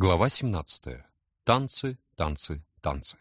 Глава 17. Танцы, танцы, танцы.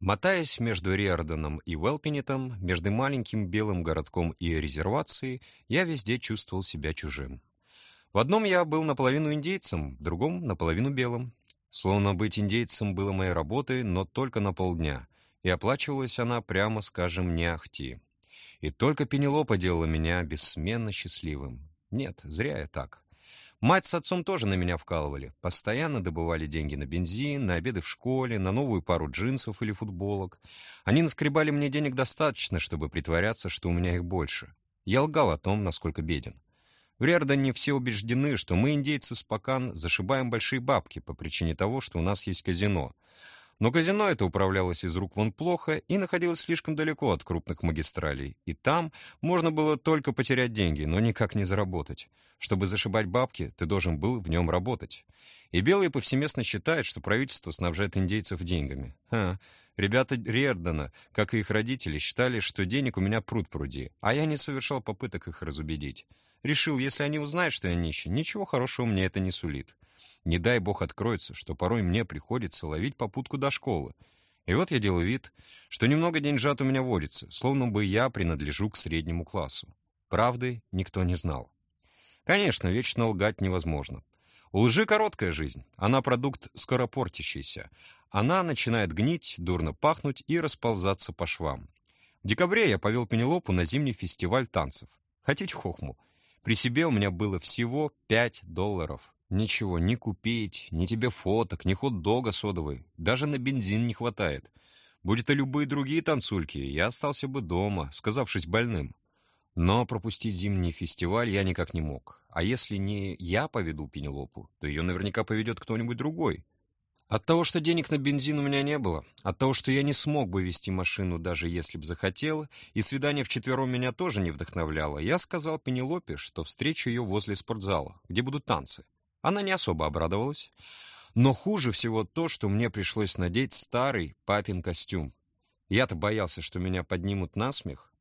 Мотаясь между Риорданом и Уэлпинетом, между маленьким белым городком и резервацией, я везде чувствовал себя чужим. В одном я был наполовину индейцем, в другом — наполовину белым. Словно быть индейцем было моей работой, но только на полдня, и оплачивалась она, прямо скажем, не ахти. И только Пенелопа делала меня бессменно счастливым. Нет, зря я так. Мать с отцом тоже на меня вкалывали. Постоянно добывали деньги на бензин, на обеды в школе, на новую пару джинсов или футболок. Они наскребали мне денег достаточно, чтобы притворяться, что у меня их больше. Я лгал о том, насколько беден. В Риордане все убеждены, что мы, индейцы Спокан, зашибаем большие бабки по причине того, что у нас есть казино — но казино это управлялось из рук вон плохо и находилось слишком далеко от крупных магистралей. И там можно было только потерять деньги, но никак не заработать. Чтобы зашибать бабки, ты должен был в нем работать. И белые повсеместно считают, что правительство снабжает индейцев деньгами. Ха. Ребята Риердена, как и их родители, считали, что денег у меня пруд пруди, а я не совершал попыток их разубедить. Решил, если они узнают, что я нищий, ничего хорошего мне это не сулит. Не дай бог откроется, что порой мне приходится ловить попутку до школы. И вот я делаю вид, что немного деньжат у меня водится, словно бы я принадлежу к среднему классу. Правды никто не знал. Конечно, вечно лгать невозможно. У лжи короткая жизнь, она продукт скоропортящийся. Она начинает гнить, дурно пахнуть и расползаться по швам. В декабре я повел Пенелопу на зимний фестиваль танцев. Хотите хохму? При себе у меня было всего 5 долларов. Ничего, не купить, ни тебе фоток, ни хот-дога содовой. Даже на бензин не хватает. Будь это любые другие танцульки, я остался бы дома, сказавшись больным. Но пропустить зимний фестиваль я никак не мог. А если не я поведу Пенелопу, то ее наверняка поведет кто-нибудь другой. От того, что денег на бензин у меня не было, от того, что я не смог бы вести машину, даже если б захотел, и свидание вчетвером меня тоже не вдохновляло, я сказал Пенелопе, что встречу ее возле спортзала, где будут танцы. Она не особо обрадовалась. Но хуже всего то, что мне пришлось надеть старый папин костюм. Я-то боялся, что меня поднимут на смех.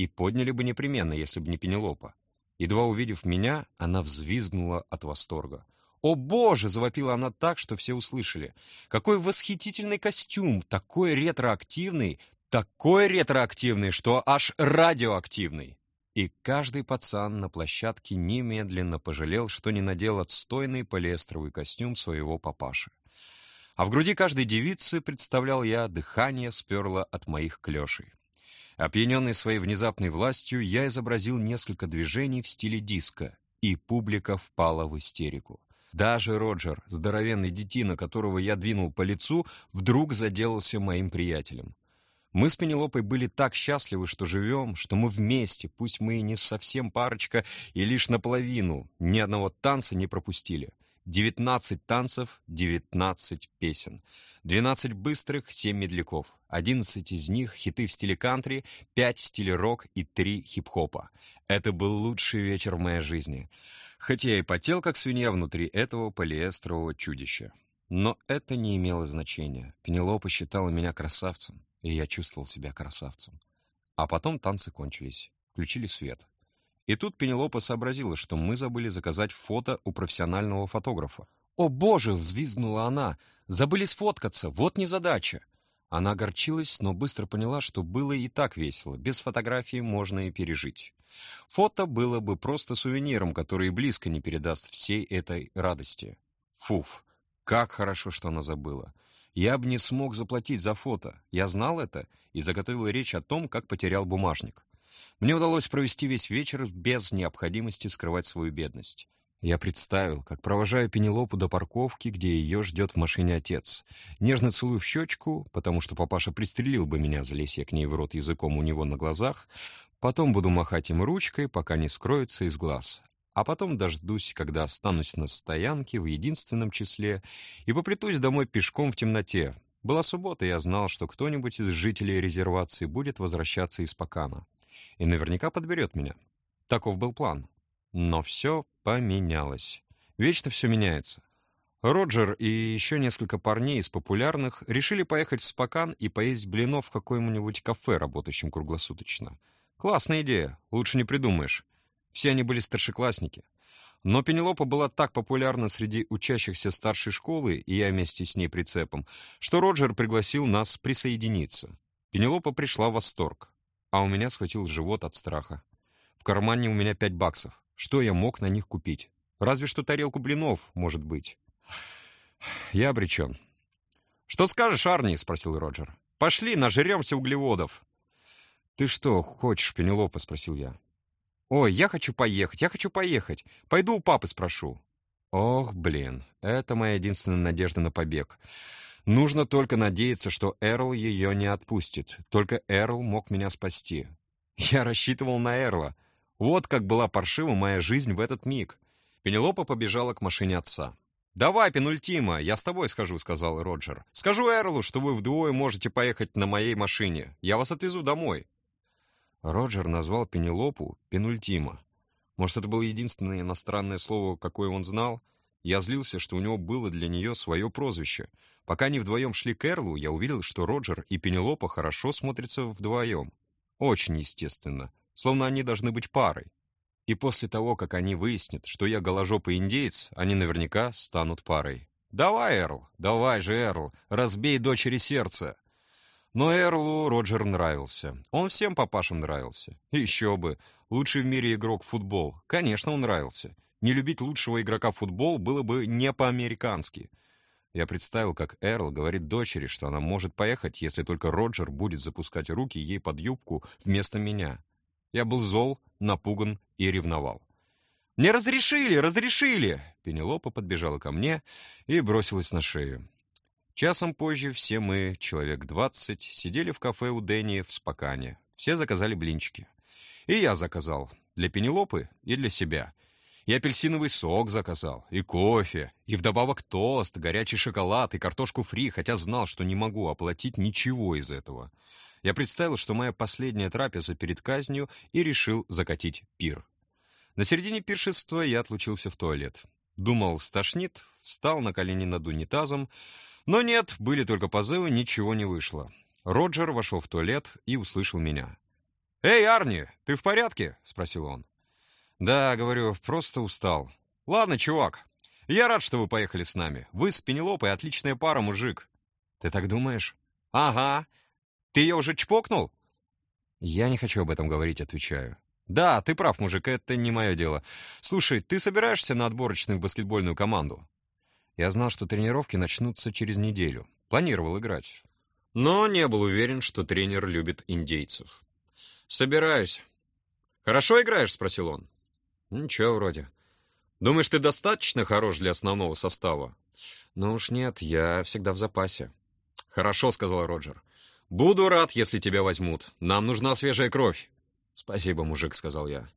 И подняли бы непременно, если бы не Пенелопа. Едва увидев меня, она взвизгнула от восторга. «О боже!» — завопила она так, что все услышали. «Какой восхитительный костюм! Такой ретроактивный! Такой ретроактивный, что аж радиоактивный!» И каждый пацан на площадке немедленно пожалел, что не надел отстойный полиэстровый костюм своего папаши. А в груди каждой девицы, представлял я, дыхание сперло от моих клешей. Опьяненный своей внезапной властью, я изобразил несколько движений в стиле диска, и публика впала в истерику. Даже Роджер, здоровенный детина, которого я двинул по лицу, вдруг заделался моим приятелем. Мы с Пенелопой были так счастливы, что живем, что мы вместе, пусть мы и не совсем парочка, и лишь наполовину, ни одного танца не пропустили. Девятнадцать танцев, девятнадцать песен. Двенадцать быстрых, семь медляков. Одиннадцать из них хиты в стиле кантри, пять в стиле рок и три хип-хопа. Это был лучший вечер в моей жизни хоть я и потел, как свинья внутри этого полиэстрового чудища. Но это не имело значения. Пенелопа считала меня красавцем, и я чувствовал себя красавцем. А потом танцы кончились, включили свет. И тут Пенелопа сообразила, что мы забыли заказать фото у профессионального фотографа. «О боже!» — взвизгнула она. «Забыли сфоткаться, вот незадача!» Она огорчилась, но быстро поняла, что было и так весело. Без фотографии можно и пережить. Фото было бы просто сувениром, который близко не передаст всей этой радости. Фуф, как хорошо, что она забыла. Я бы не смог заплатить за фото. Я знал это и заготовил речь о том, как потерял бумажник. Мне удалось провести весь вечер без необходимости скрывать свою бедность. Я представил, как провожаю Пенелопу до парковки, где ее ждет в машине отец. Нежно целую в щечку, потому что папаша пристрелил бы меня, залезь я к ней в рот языком у него на глазах. Потом буду махать им ручкой, пока не скроется из глаз. А потом дождусь, когда останусь на стоянке в единственном числе и попритусь домой пешком в темноте. Была суббота, я знал, что кто-нибудь из жителей резервации будет возвращаться из Пакана. И наверняка подберет меня. Таков был план. Но все поменялось. Вечно все меняется. Роджер и еще несколько парней из популярных решили поехать в Спокан и поесть блинов в каком-нибудь кафе, работающем круглосуточно. Классная идея, лучше не придумаешь. Все они были старшеклассники. Но Пенелопа была так популярна среди учащихся старшей школы, и я вместе с ней прицепом, что Роджер пригласил нас присоединиться. Пенелопа пришла в восторг, а у меня схватил живот от страха. В кармане у меня пять баксов. Что я мог на них купить? Разве что тарелку блинов, может быть. Я обречен. «Что скажешь, Арни?» — спросил Роджер. «Пошли, нажремся углеводов». «Ты что, хочешь, Пенелопа?» — спросил я. «Ой, я хочу поехать, я хочу поехать. Пойду у папы спрошу». Ох, блин, это моя единственная надежда на побег. Нужно только надеяться, что Эрл ее не отпустит. Только Эрл мог меня спасти. Я рассчитывал на Эрла. Вот как была паршива моя жизнь в этот миг. Пенелопа побежала к машине отца. «Давай, Пенультима, я с тобой схожу», — сказал Роджер. «Скажу Эрлу, что вы вдвое можете поехать на моей машине. Я вас отвезу домой». Роджер назвал Пенелопу Пенультима. Может, это было единственное иностранное слово, какое он знал? Я злился, что у него было для нее свое прозвище. Пока они вдвоем шли к Эрлу, я увидел, что Роджер и Пенелопа хорошо смотрятся вдвоем. Очень естественно, словно они должны быть парой. И после того, как они выяснят, что я голожопый индеец, они наверняка станут парой. «Давай, Эрл, давай же, Эрл, разбей дочери сердце!» Но Эрлу Роджер нравился. Он всем папашам нравился. Еще бы. Лучший в мире игрок в футбол. Конечно, он нравился. Не любить лучшего игрока в футбол было бы не по-американски. Я представил, как Эрл говорит дочери, что она может поехать, если только Роджер будет запускать руки ей под юбку вместо меня. Я был зол, напуган и ревновал. «Мне разрешили! Разрешили!» Пенелопа подбежала ко мне и бросилась на шею. Часом позже все мы, человек двадцать, сидели в кафе у Дэнни в Спокане. Все заказали блинчики. И я заказал. Для Пенелопы и для себя. И апельсиновый сок заказал, и кофе, и вдобавок тост, горячий шоколад и картошку фри, хотя знал, что не могу оплатить ничего из этого. Я представил, что моя последняя трапеза перед казнью, и решил закатить пир. На середине пиршества я отлучился в туалет. Думал, стошнит, встал на колени над унитазом, но нет, были только позывы, ничего не вышло. Роджер вошел в туалет и услышал меня. «Эй, Арни, ты в порядке?» — спросил он. «Да, — говорю, — просто устал. Ладно, чувак, я рад, что вы поехали с нами. Вы с Пенелопой отличная пара, мужик». «Ты так думаешь?» «Ага. Ты ее уже чпокнул?» «Я не хочу об этом говорить», — отвечаю. «Да, ты прав, мужик, это не мое дело. Слушай, ты собираешься на отборочную баскетбольную команду?» Я знал, что тренировки начнутся через неделю. Планировал играть. Но не был уверен, что тренер любит индейцев. «Собираюсь». «Хорошо играешь?» — спросил он. «Ничего вроде». «Думаешь, ты достаточно хорош для основного состава?» «Ну уж нет, я всегда в запасе». «Хорошо», — сказал Роджер. «Буду рад, если тебя возьмут. Нам нужна свежая кровь». «Спасибо, мужик», — сказал я.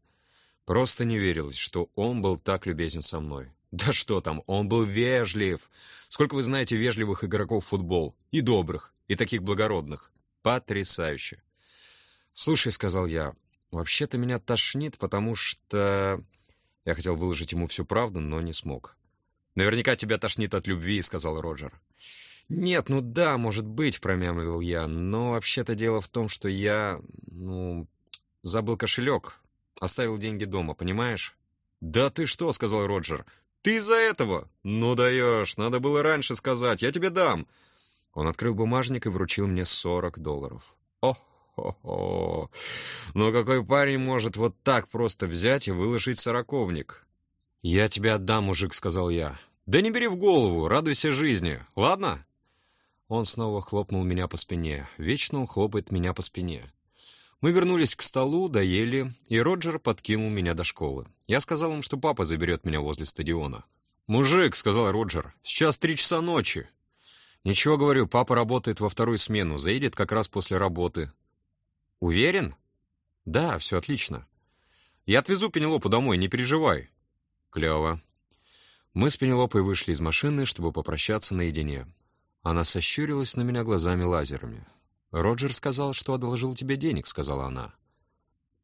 Просто не верилось, что он был так любезен со мной. Да что там, он был вежлив. Сколько вы знаете вежливых игроков в футбол? И добрых, и таких благородных. Потрясающе. «Слушай», — сказал я, — «вообще-то меня тошнит, потому что...» Я хотел выложить ему всю правду, но не смог. «Наверняка тебя тошнит от любви», — сказал Роджер. «Нет, ну да, может быть», — промямлил я, «но вообще-то дело в том, что я, ну, забыл кошелек, оставил деньги дома, понимаешь?» «Да ты что?» — сказал Роджер. «Ты из-за этого?» «Ну даешь, надо было раньше сказать, я тебе дам». Он открыл бумажник и вручил мне 40 долларов. «О-хо-хо! Ну какой парень может вот так просто взять и выложить сороковник?» «Я тебе отдам, мужик», — сказал я. «Да не бери в голову, радуйся жизни, ладно?» Он снова хлопнул меня по спине. Вечно он хлопает меня по спине. Мы вернулись к столу, доели, и Роджер подкинул меня до школы. Я сказал им, что папа заберет меня возле стадиона. «Мужик», — сказал Роджер, — «сейчас три часа ночи». «Ничего, говорю, папа работает во вторую смену, заедет как раз после работы». «Уверен?» «Да, все отлично». «Я отвезу Пенелопу домой, не переживай». «Клево». Мы с Пенелопой вышли из машины, чтобы попрощаться наедине. Она сощурилась на меня глазами-лазерами. «Роджер сказал, что одолжил тебе денег», — сказала она.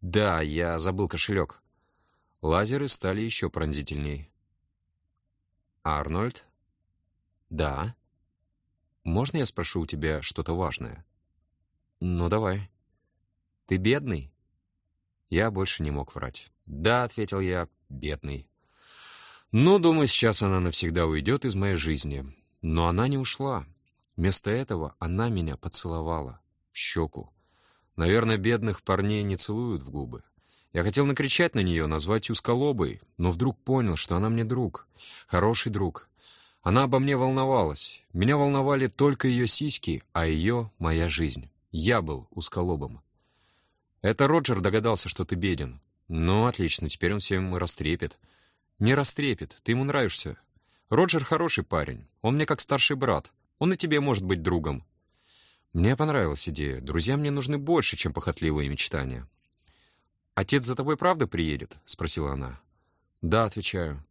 «Да, я забыл кошелек». Лазеры стали еще пронзительней. «Арнольд?» «Да». «Можно я спрошу у тебя что-то важное?» «Ну, давай». «Ты бедный?» Я больше не мог врать. «Да», — ответил я, — «бедный». Но, думаю, сейчас она навсегда уйдет из моей жизни. Но она не ушла. Вместо этого она меня поцеловала в щеку. Наверное, бедных парней не целуют в губы. Я хотел накричать на нее, назвать узколобой, но вдруг понял, что она мне друг, хороший друг. Она обо мне волновалась. Меня волновали только ее сиськи, а ее — моя жизнь. Я был узколобым. Это Роджер догадался, что ты беден. Ну, отлично, теперь он всем растрепет. Не растрепет, ты ему нравишься. Роджер хороший парень, он мне как старший брат. Он и тебе может быть другом. Мне понравилась идея. Друзья мне нужны больше, чем похотливые мечтания. «Отец за тобой правда приедет?» — спросила она. «Да», — отвечаю.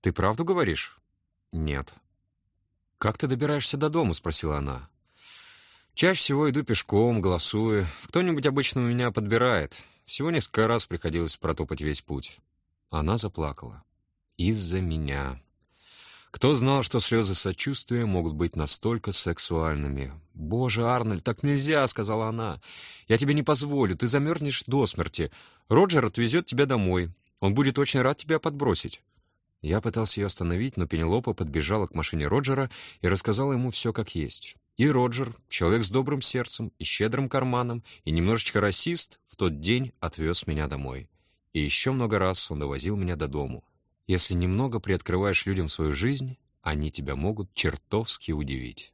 «Ты правду говоришь?» «Нет». «Как ты добираешься до дома?» — спросила она. «Чаще всего иду пешком, голосую. Кто-нибудь обычно меня подбирает. Всего несколько раз приходилось протопать весь путь». Она заплакала. «Из-за меня». Кто знал, что слезы сочувствия могут быть настолько сексуальными? «Боже, Арнольд, так нельзя!» — сказала она. «Я тебе не позволю, ты замерзнешь до смерти. Роджер отвезет тебя домой. Он будет очень рад тебя подбросить». Я пытался ее остановить, но Пенелопа подбежала к машине Роджера и рассказала ему все как есть. И Роджер, человек с добрым сердцем и щедрым карманом, и немножечко расист, в тот день отвез меня домой. И еще много раз он довозил меня до дому. Если немного приоткрываешь людям свою жизнь, они тебя могут чертовски удивить.